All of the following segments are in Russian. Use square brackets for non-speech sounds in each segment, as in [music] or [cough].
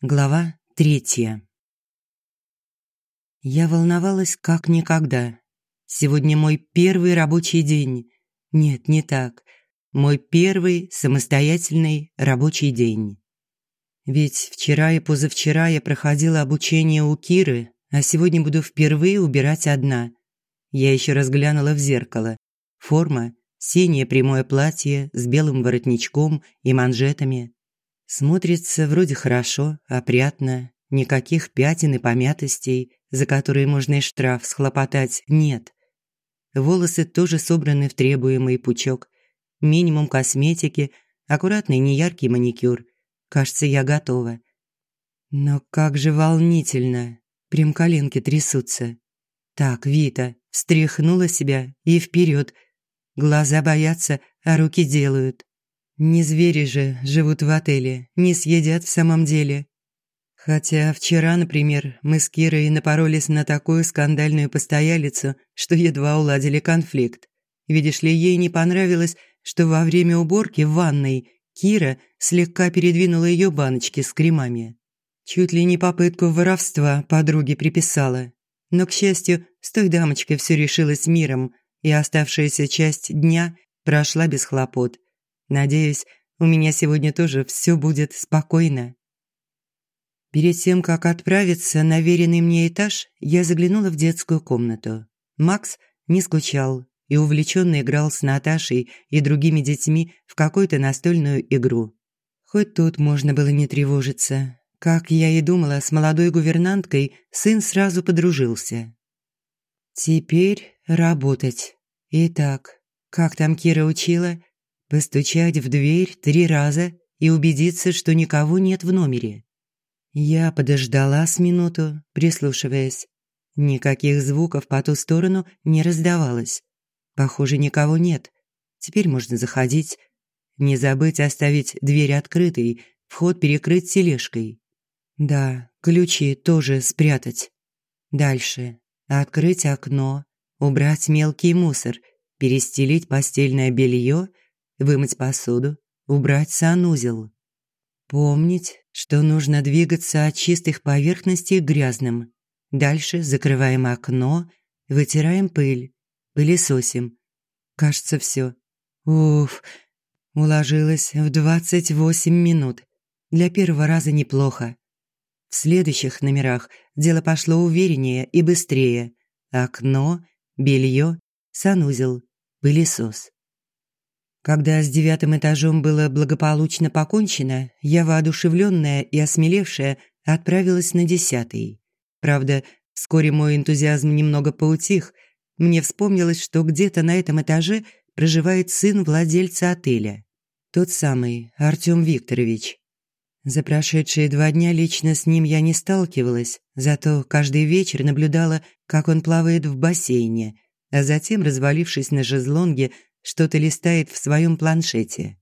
Глава третья. Я волновалась как никогда. Сегодня мой первый рабочий день. Нет, не так. Мой первый самостоятельный рабочий день. Ведь вчера и позавчера я проходила обучение у Киры, а сегодня буду впервые убирать одна. Я еще раз глянула в зеркало. Форма – синее прямое платье с белым воротничком и манжетами – Смотрится вроде хорошо, опрятно, никаких пятен и помятостей, за которые можно и штраф схлопотать, нет. Волосы тоже собраны в требуемый пучок. Минимум косметики, аккуратный неяркий маникюр. Кажется, я готова. Но как же волнительно. Прям коленки трясутся. Так, Вита, встряхнула себя и вперед. Глаза боятся, а руки делают. Не звери же живут в отеле, не съедят в самом деле. Хотя вчера, например, мы с Кирой напоролись на такую скандальную постоялицу, что едва уладили конфликт. Видишь ли, ей не понравилось, что во время уборки в ванной Кира слегка передвинула ее баночки с кремами. Чуть ли не попытку воровства подруге приписала. Но, к счастью, с той дамочкой все решилось миром, и оставшаяся часть дня прошла без хлопот – Надеюсь, у меня сегодня тоже все будет спокойно. Перед тем, как отправиться на веренный мне этаж, я заглянула в детскую комнату. Макс не скучал и увлеченно играл с Наташей и другими детьми в какую-то настольную игру. Хоть тут можно было не тревожиться. Как я и думала, с молодой гувернанткой сын сразу подружился. Теперь работать. Итак, как там Кира учила? Постучать в дверь три раза и убедиться, что никого нет в номере. Я подождала с минуту, прислушиваясь. Никаких звуков по ту сторону не раздавалось. Похоже, никого нет. Теперь можно заходить. Не забыть оставить дверь открытой, вход перекрыть тележкой. Да, ключи тоже спрятать. Дальше. Открыть окно, убрать мелкий мусор, перестелить постельное белье – вымыть посуду, убрать санузел. Помнить, что нужно двигаться от чистых поверхностей к грязным. Дальше закрываем окно, вытираем пыль, пылесосим. Кажется, все. Уф, уложилась в 28 минут. Для первого раза неплохо. В следующих номерах дело пошло увереннее и быстрее. Окно, белье, санузел, пылесос. Когда с девятым этажом было благополучно покончено, я, воодушевленная и осмелевшая, отправилась на десятый. Правда, вскоре мой энтузиазм немного поутих. Мне вспомнилось, что где-то на этом этаже проживает сын владельца отеля. Тот самый, Артём Викторович. За прошедшие два дня лично с ним я не сталкивалась, зато каждый вечер наблюдала, как он плавает в бассейне, а затем, развалившись на шезлонге, что-то листает в своем планшете.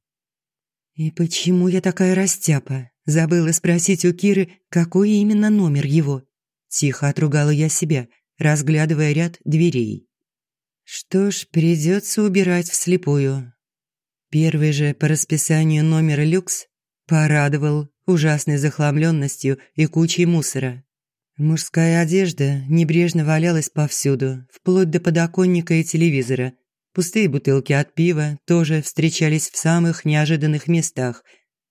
И почему я такая растяпа? Забыла спросить у Киры, какой именно номер его. Тихо отругала я себя, разглядывая ряд дверей. Что ж, придется убирать вслепую. Первый же по расписанию номер люкс порадовал ужасной захламленностью и кучей мусора. Мужская одежда небрежно валялась повсюду, вплоть до подоконника и телевизора – Пустые бутылки от пива тоже встречались в самых неожиданных местах.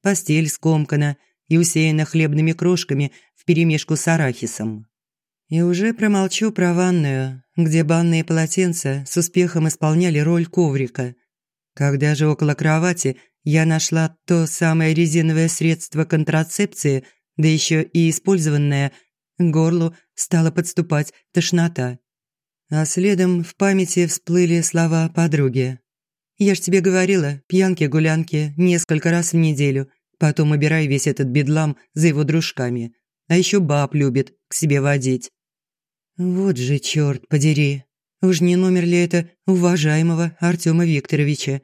Постель скомкана и усеяна хлебными крошками вперемешку с арахисом. И уже промолчу про ванную, где банные полотенца с успехом исполняли роль коврика. Когда же около кровати я нашла то самое резиновое средство контрацепции, да еще и использованное, к горлу стала подступать тошнота. А следом в памяти всплыли слова подруги. «Я ж тебе говорила, пьянки-гулянки несколько раз в неделю, потом убирай весь этот бедлам за его дружками. А еще баб любит к себе водить». Вот же черт подери. Уж не номер ли это уважаемого Артема Викторовича?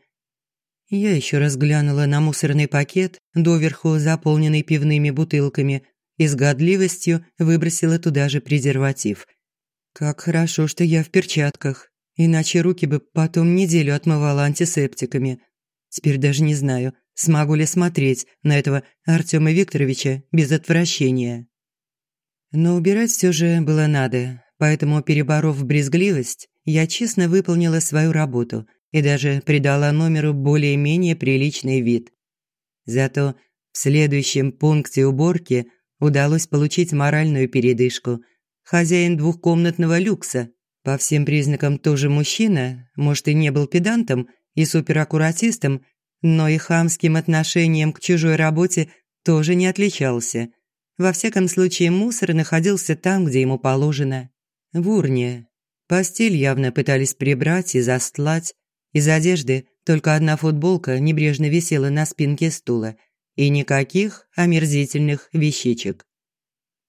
Я еще раз глянула на мусорный пакет, доверху заполненный пивными бутылками, и с годливостью выбросила туда же презерватив – как хорошо, что я в перчатках, иначе руки бы потом неделю отмывала антисептиками. Теперь даже не знаю, смогу ли смотреть на этого Артема Викторовича без отвращения. Но убирать все же было надо, поэтому, переборов брезгливость, я честно выполнила свою работу и даже придала номеру более-менее приличный вид. Зато в следующем пункте уборки удалось получить моральную передышку. Хозяин двухкомнатного люкса, по всем признакам тоже мужчина, может и не был педантом и супераккуратистом, но и хамским отношением к чужой работе тоже не отличался. Во всяком случае, мусор находился там, где ему положено. В урне. Постель явно пытались прибрать и застлать. Из одежды только одна футболка небрежно висела на спинке стула. И никаких омерзительных вещичек.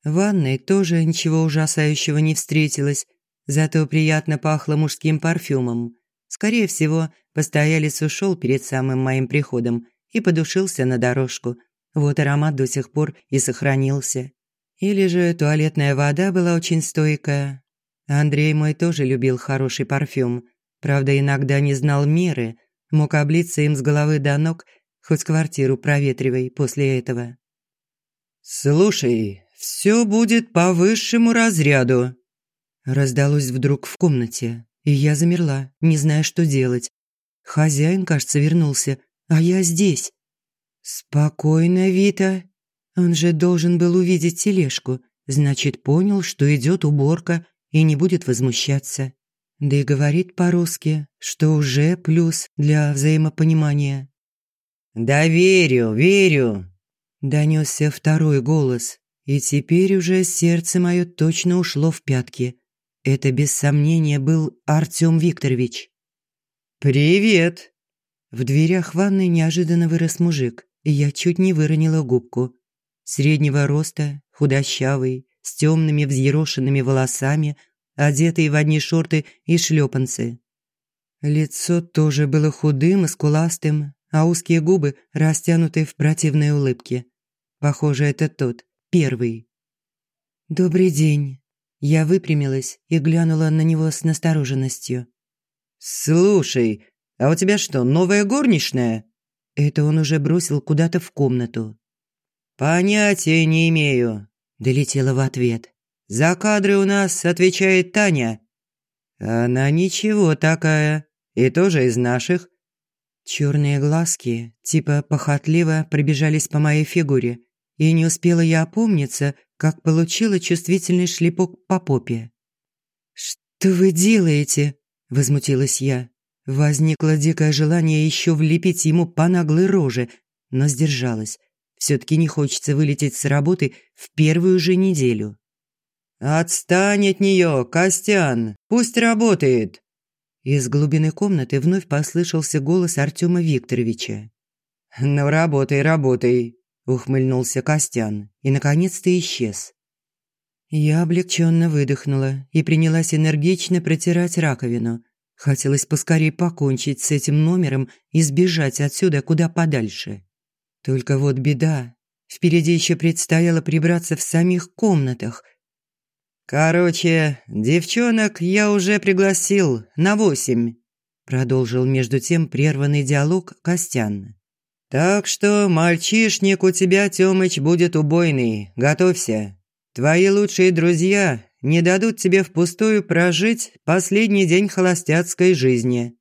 В ванной тоже ничего ужасающего не встретилось, зато приятно пахло мужским парфюмом. Скорее всего, постоялец ушел перед самым моим приходом и подушился на дорожку. Вот аромат до сих пор и сохранился. Или же туалетная вода была очень стойкая. Андрей мой тоже любил хороший парфюм. Правда, иногда не знал меры, мог облиться им с головы до ног, хоть квартиру проветривай после этого. «Слушай, все будет по высшему разряду», раздалось вдруг в комнате. И я замерла, не зная, что делать. Хозяин, кажется, вернулся, а я здесь. Спокойно, Вита. Он же должен был увидеть тележку. Значит, понял, что идет уборка и не будет возмущаться. Да и говорит по-русски, что уже плюс для взаимопонимания. «Да верю, верю!» Донесся второй голос, и теперь уже сердце мое точно ушло в пятки. Это без сомнения был Артём Викторович. «Привет!» В дверях ванной неожиданно вырос мужик, и я чуть не выронила губку. Среднего роста, худощавый, с темными взъерошенными волосами, одетый в одни шорты и шлепанцы. Лицо тоже было худым и скуластым, а узкие губы растянуты в противной улыбке. Похоже, это тот, первый. «Добрый день», я выпрямилась и глянула на него с настороженностью. «Слушай, а у тебя что, новая горничная?» Это он уже бросил куда-то в комнату. «Понятия не имею», – долетела в ответ. «За кадры у нас отвечает Таня». «Она ничего такая, и тоже из наших». Черные глазки, типа похотливо, пробежались по моей фигуре, и не успела я опомниться, как получила чувствительный шлепок по попе. «Что вы делаете?» – возмутилась я. Возникло дикое желание еще влепить ему по наглой роже, но сдержалась. Все-таки не хочется вылететь с работы в первую же неделю. «Отстань от нее, Костян! Пусть работает!» Из глубины комнаты вновь послышался голос Артема Викторовича. «Ну, работай, работай!» Ухмыльнулся Костян и наконец-то исчез. Я облегченно выдохнула и принялась энергично протирать раковину. Хотелось поскорее покончить с этим номером и сбежать отсюда куда подальше. Только вот беда. Впереди еще предстояло прибраться в самих комнатах. «Короче, девчонок я уже пригласил на восемь», продолжил между тем прерванный диалог Костян. Так что мальчишник у тебя, Тёмыч, будет убойный. Готовься. Твои лучшие друзья не дадут тебе впустую прожить последний день холостяцкой жизни.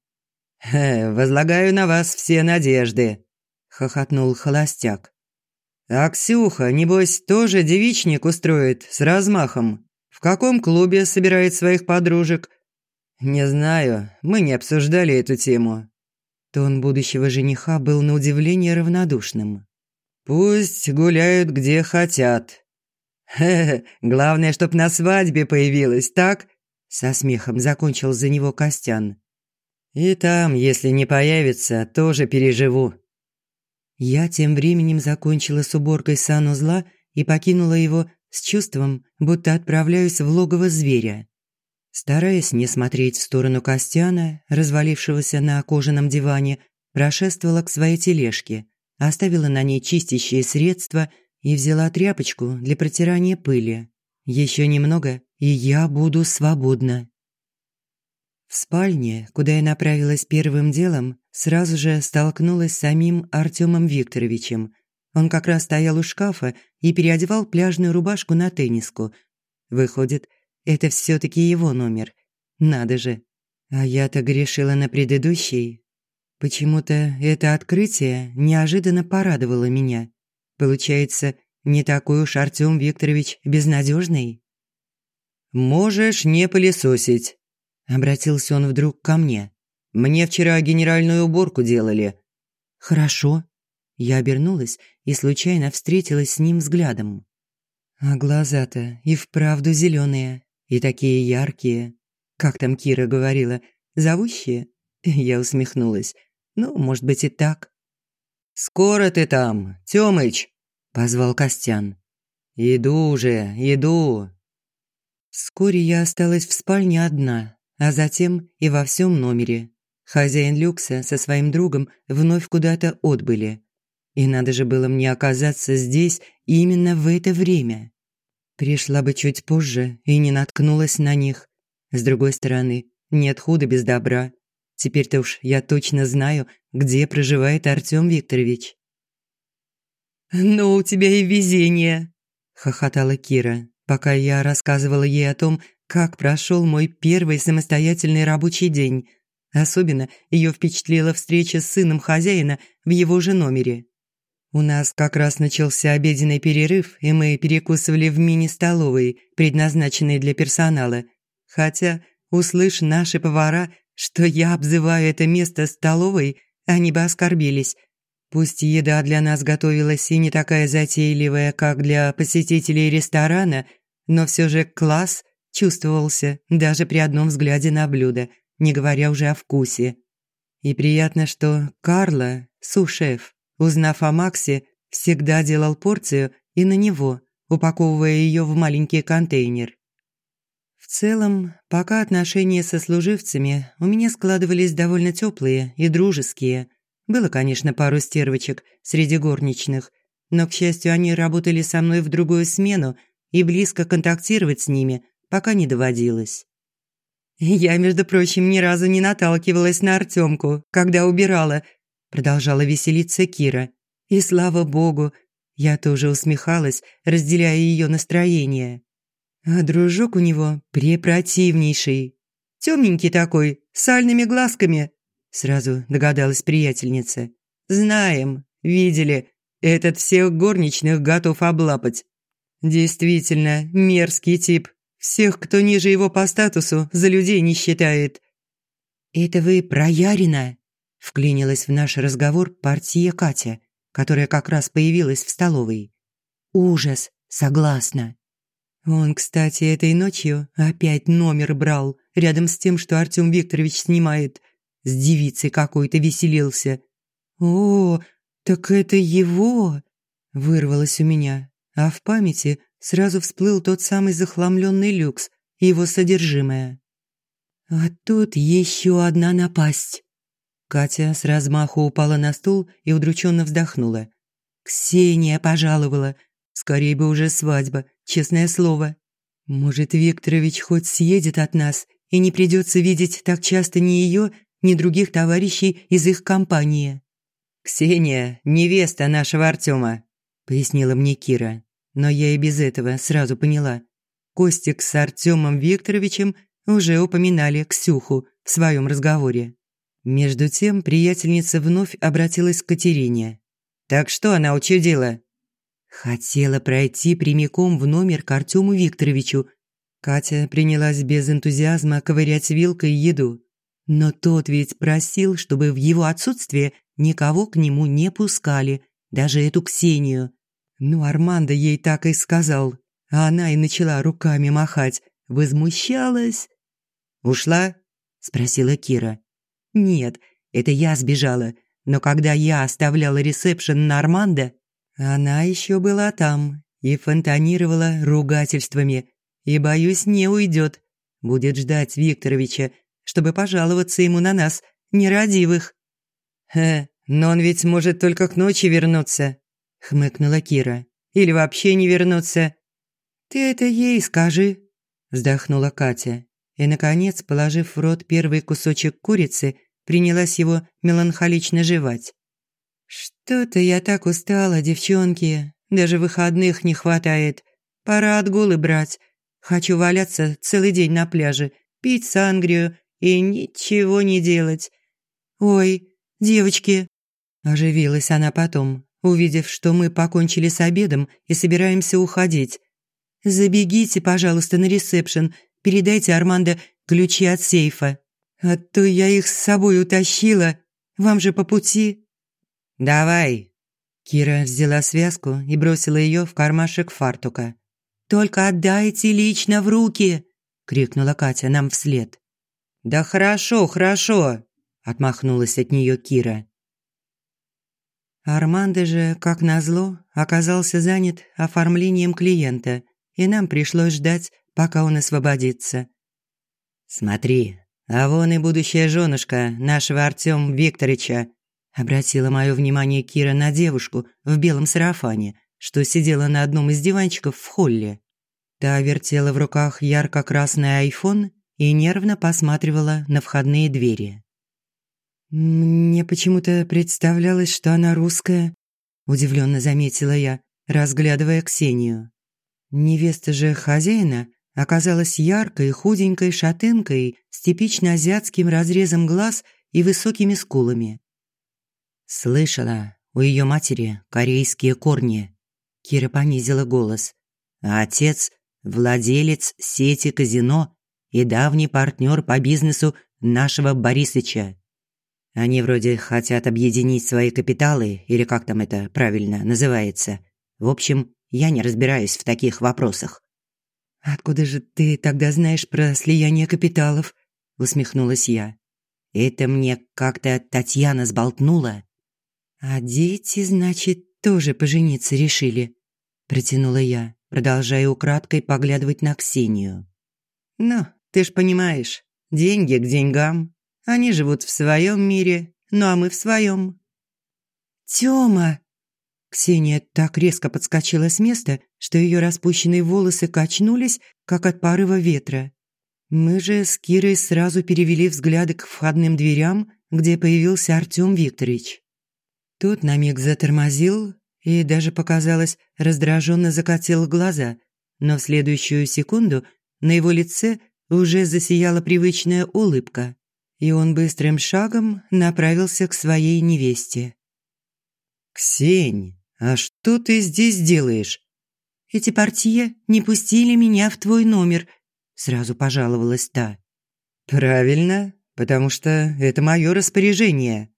возлагаю на вас все надежды, хохотнул холостяк. А Ксюха, небось, тоже девичник устроит с размахом. В каком клубе собирает своих подружек? Не знаю, мы не обсуждали эту тему. Тон будущего жениха был на удивление равнодушным. «Пусть гуляют где хотят». «Хе-хе, главное, чтоб на свадьбе появилась, так?» Со смехом закончил за него Костян. «И там, если не появится, тоже переживу». Я тем временем закончила с уборкой санузла и покинула его с чувством, будто отправляюсь в логово зверя. Стараясь не смотреть в сторону Костяна, развалившегося на кожаном диване, прошествовала к своей тележке, оставила на ней чистящие средства и взяла тряпочку для протирания пыли. Еще немного, и я буду свободна. В спальне, куда я направилась первым делом, сразу же столкнулась с самим Артемом Викторовичем. Он как раз стоял у шкафа и переодевал пляжную рубашку на тенниску. Выходит, это все таки его номер. Надо же. А я-то грешила на предыдущий. Почему-то это открытие неожиданно порадовало меня. Получается, не такой уж Артём Викторович безнадежный. «Можешь не пылесосить», – обратился он вдруг ко мне. «Мне вчера генеральную уборку делали». «Хорошо». Я обернулась и случайно встретилась с ним взглядом. А глаза-то и вправду зеленые, и такие яркие. Как там Кира говорила, зовущие? [laughs] Я усмехнулась. Ну, может быть и так. «Скоро ты там, Тёмыч!» – позвал Костян. «Иду уже, иду!» Вскоре я осталась в спальне одна, а затем и во всем номере. Хозяин люкса со своим другом вновь куда-то отбыли. И надо же было мне оказаться здесь именно в это время. Пришла бы чуть позже и не наткнулась на них. С другой стороны, нет худа без добра. Теперь-то уж я точно знаю, где проживает Артём Викторович. «Ну, у тебя и везение!» – хохотала Кира, пока я рассказывала ей о том, как прошел мой первый самостоятельный рабочий день. Особенно ее впечатлила встреча с сыном хозяина в его же номере. У нас как раз начался обеденный перерыв, и мы перекусывали в мини-столовой, предназначенной для персонала. Хотя, услышь наши повара, что я обзываю это место столовой, они бы оскорбились. Пусть еда для нас готовилась и не такая затейливая, как для посетителей ресторана, но все же класс чувствовался даже при одном взгляде на блюдо, не говоря уже о вкусе. И приятно, что Карла, су-шеф, узнав о Максе, всегда делал порцию и на него, упаковывая ее в маленький контейнер. В целом, пока отношения со служивцами у меня складывались довольно теплые и дружеские. Было, конечно, пару стервочек среди горничных, но, к счастью, они работали со мной в другую смену, и близко контактировать с ними пока не доводилось. «Я, между прочим, ни разу не наталкивалась на Артемку, когда убирала», продолжала веселиться Кира. «И слава богу!» Я тоже усмехалась, разделяя ее настроение. А дружок у него препротивнейший. Темненький такой, с сальными глазками. Сразу догадалась приятельница. Знаем, видели. Этот всех горничных готов облапать. Действительно, мерзкий тип. Всех, кто ниже его по статусу, за людей не считает. «Это вы про Ярина?» Вклинилась в наш разговор партия Катя, которая как раз появилась в столовой. «Ужас, согласна. Он, кстати, этой ночью опять номер брал, рядом с тем, что Артём Викторович снимает. С девицей какой-то веселился. «О, так это его!» – вырвалось у меня, а в памяти сразу всплыл тот самый захламленный люкс его содержимое. А тут еще одна напасть. Катя с размаху упала на стул и удрученно вздохнула. «Ксения пожаловала. Скорее бы уже свадьба, честное слово. Может, Викторович хоть съедет от нас, и не придется видеть так часто ни ее, ни других товарищей из их компании. «Ксения – невеста нашего Артема», – пояснила мне Кира. Но я и без этого сразу поняла. Костик с Артемом Викторовичем уже упоминали Ксюху в своем разговоре. Между тем приятельница вновь обратилась к Катерине. «Так что она учудила?» Хотела пройти прямиком в номер к Артему Викторовичу. Катя принялась без энтузиазма ковырять вилкой еду. Но тот ведь просил, чтобы в его отсутствие никого к нему не пускали, даже эту Ксению. Ну, Армандо ей так и сказал, а она и начала руками махать, возмущалась. «Ушла?» – спросила Кира. «Нет, это я сбежала, но когда я оставляла ресепшн на Армандо, она еще была там и фонтанировала ругательствами. И, боюсь, не уйдет. Будет ждать Викторовича, чтобы пожаловаться ему на нас, нерадивых. «Хе, но он ведь может только к ночи вернуться», — хмыкнула Кира. «Или вообще не вернуться». «Ты это ей скажи», — вздохнула Катя. И, наконец, положив в рот первый кусочек курицы, принялась его меланхолично жевать. «Что-то я так устала, девчонки. Даже выходных не хватает. Пора отгулы брать. Хочу валяться целый день на пляже, пить сангрию и ничего не делать. Ой, девочки!» Оживилась она потом, увидев, что мы покончили с обедом и собираемся уходить. «Забегите, пожалуйста, на ресепшн, передайте Армандо ключи от сейфа. А то я их с собой утащила. Вам же по пути». «Давай». Кира взяла связку и бросила ее в кармашек фартука. «Только отдайте лично в руки!» – крикнула Катя нам вслед. «Да хорошо, хорошо!» – отмахнулась от нее Кира. Армандо же, как назло, оказался занят оформлением клиента, и нам пришлось ждать, пока он освободится. «Смотри, а вон и будущая женушка нашего Артём Викторовича», обратила мое внимание Кира на девушку в белом сарафане, что сидела на одном из диванчиков в холле. Та вертела в руках ярко-красный айфон и нервно посматривала на входные двери. «Мне почему-то представлялось, что она русская», – удивленно заметила я, разглядывая Ксению. Невеста же хозяина оказалась яркой, худенькой шатенкой с типично азиатским разрезом глаз и высокими скулами. «Слышала, у ее матери корейские корни», – Кира понизила голос. «А отец – владелец сети казино и давний партнер по бизнесу нашего Борисыча. Они вроде хотят объединить свои капиталы, или как там это правильно называется. В общем, я не разбираюсь в таких вопросах. «Откуда же ты тогда знаешь про слияние капиталов?» – усмехнулась я. «Это мне как-то Татьяна сболтнула». «А дети, значит, тоже пожениться решили?» – протянула я, продолжая украдкой поглядывать на Ксению. «Ну, ты ж понимаешь, деньги к деньгам. Они живут в своем мире, ну а мы в своем». «Тёма!» Ксения так резко подскочила с места, что ее распущенные волосы качнулись, как от порыва ветра. Мы же с Кирой сразу перевели взгляды к входным дверям, где появился Артём Викторович. Тот на миг затормозил и даже, показалось, раздраженно закатил глаза, но в следующую секунду на его лице уже засияла привычная улыбка и он быстрым шагом направился к своей невесте. «Ксень, а что ты здесь делаешь?» «Эти партии не пустили меня в твой номер», – сразу пожаловалась та. «Правильно, потому что это мое распоряжение».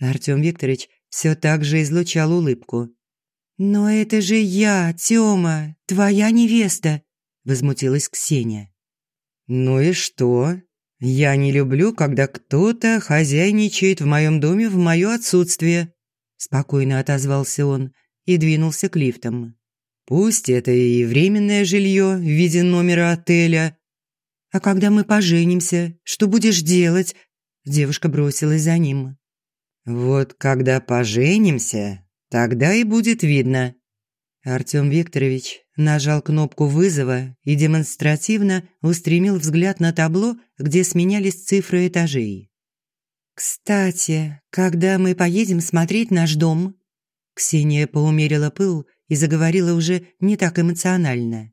Артём Викторович все так же излучал улыбку. «Но это же я, Тёма, твоя невеста», – возмутилась Ксения. «Ну и что? «Я не люблю, когда кто-то хозяйничает в моем доме в мое отсутствие», спокойно отозвался он и двинулся к лифтам. «Пусть это и временное жилье в виде номера отеля». «А когда мы поженимся, что будешь делать?» Девушка бросилась за ним. «Вот когда поженимся, тогда и будет видно». Артём Викторович нажал кнопку вызова и демонстративно устремил взгляд на табло, где сменялись цифры этажей. «Кстати, когда мы поедем смотреть наш дом?» Ксения поумерила пыл и заговорила уже не так эмоционально.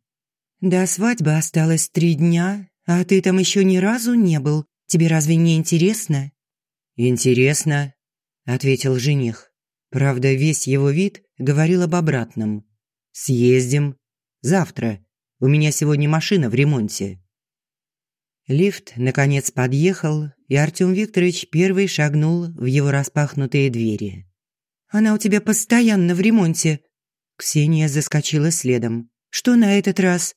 «До свадьбы осталось три дня, а ты там еще ни разу не был. Тебе разве не интересно?» «Интересно», – ответил жених. Правда, весь его вид говорил об обратном. «Съездим, Завтра. У меня сегодня машина в ремонте». Лифт, наконец, подъехал, и Артём Викторович первый шагнул в его распахнутые двери. «Она у тебя постоянно в ремонте». Ксения заскочила следом. «Что на этот раз?»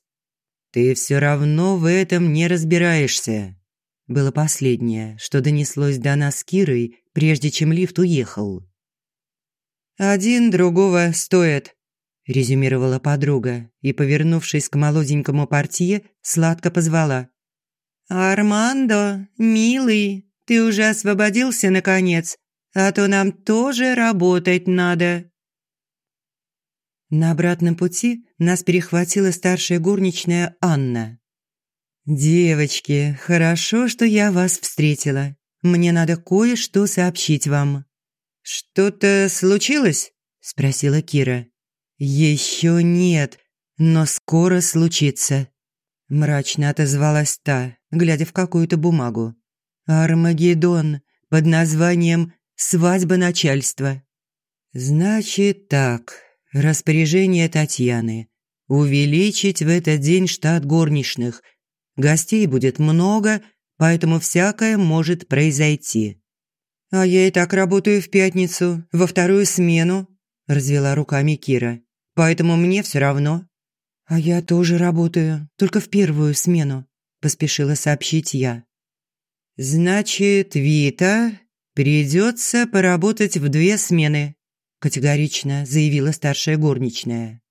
«Ты все равно в этом не разбираешься», было последнее, что донеслось до нас Кирой, прежде чем лифт уехал. «Один другого стоит», резюмировала подруга и, повернувшись к молоденькому портье, сладко позвала. «Армандо, милый, ты уже освободился, наконец, а то нам тоже работать надо». На обратном пути нас перехватила старшая горничная Анна. «Девочки, хорошо, что я вас встретила. мне надо кое-что сообщить вам». «Что-то случилось?» – спросила Кира. «Еще нет, но скоро случится», – мрачно отозвалась та, глядя в какую-то бумагу. «Армагеддон под названием «Свадьба начальства». «Значит так, распоряжение Татьяны. Увеличить в этот день штат горничных. Гостей будет много, поэтому всякое может произойти». «А я и так работаю в пятницу, во вторую смену», – развела руками Кира поэтому мне все равно». «А я тоже работаю, только в первую смену», – поспешила сообщить я. «Значит, Вита придется поработать в две смены», – категорично заявила старшая горничная.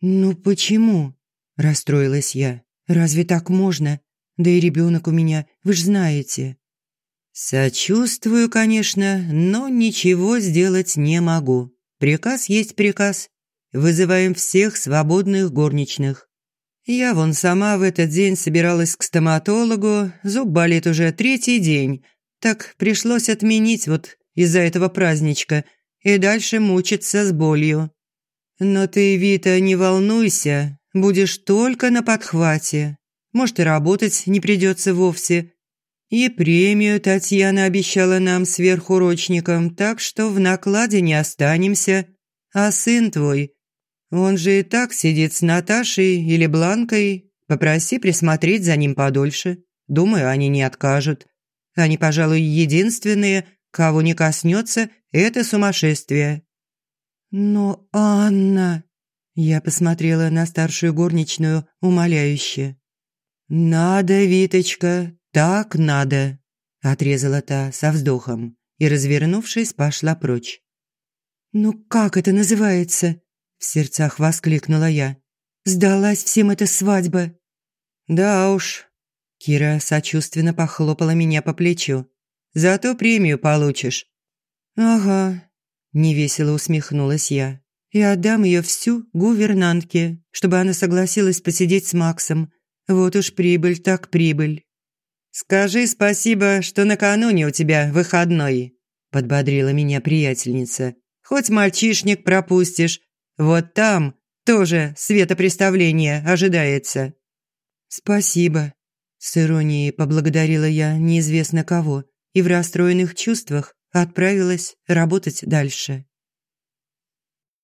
«Ну почему?» – расстроилась я. «Разве так можно? Да и ребенок у меня, вы ж знаете». «Сочувствую, конечно, но ничего сделать не могу. Приказ есть приказ. Вызываем всех свободных горничных. Я вон сама в этот день собиралась к стоматологу, зуб болит уже третий день. Так пришлось отменить вот из-за этого праздничка и дальше мучиться с болью. Но ты, Вита, не волнуйся, будешь только на подхвате. Может, и работать не придется вовсе. И премию Татьяна обещала нам сверхурочникам, так что в накладе не останемся. А сын твой он же и так сидит с Наташей или Бланкой. Попроси присмотреть за ним подольше. Думаю, они не откажут. Они, пожалуй, единственные, кого не коснется это сумасшествие». «Но Анна...» Я посмотрела на старшую горничную умоляюще. «Надо, Виточка, так надо», – отрезала та со вздохом и, развернувшись, пошла прочь. «Ну как это называется?» В сердцах воскликнула я. «Сдалась всем эта свадьба!» «Да уж». Кира сочувственно похлопала меня по плечу. «Зато премию получишь». «Ага», – невесело усмехнулась я. «И отдам ее всю гувернантке, чтобы она согласилась посидеть с Максом. Вот уж прибыль так прибыль». «Скажи спасибо, что накануне у тебя выходной», – подбодрила меня приятельница. «Хоть мальчишник пропустишь, вот там тоже светопреставление ожидается». «Спасибо», – с иронией поблагодарила я неизвестно кого и в расстроенных чувствах отправилась работать дальше.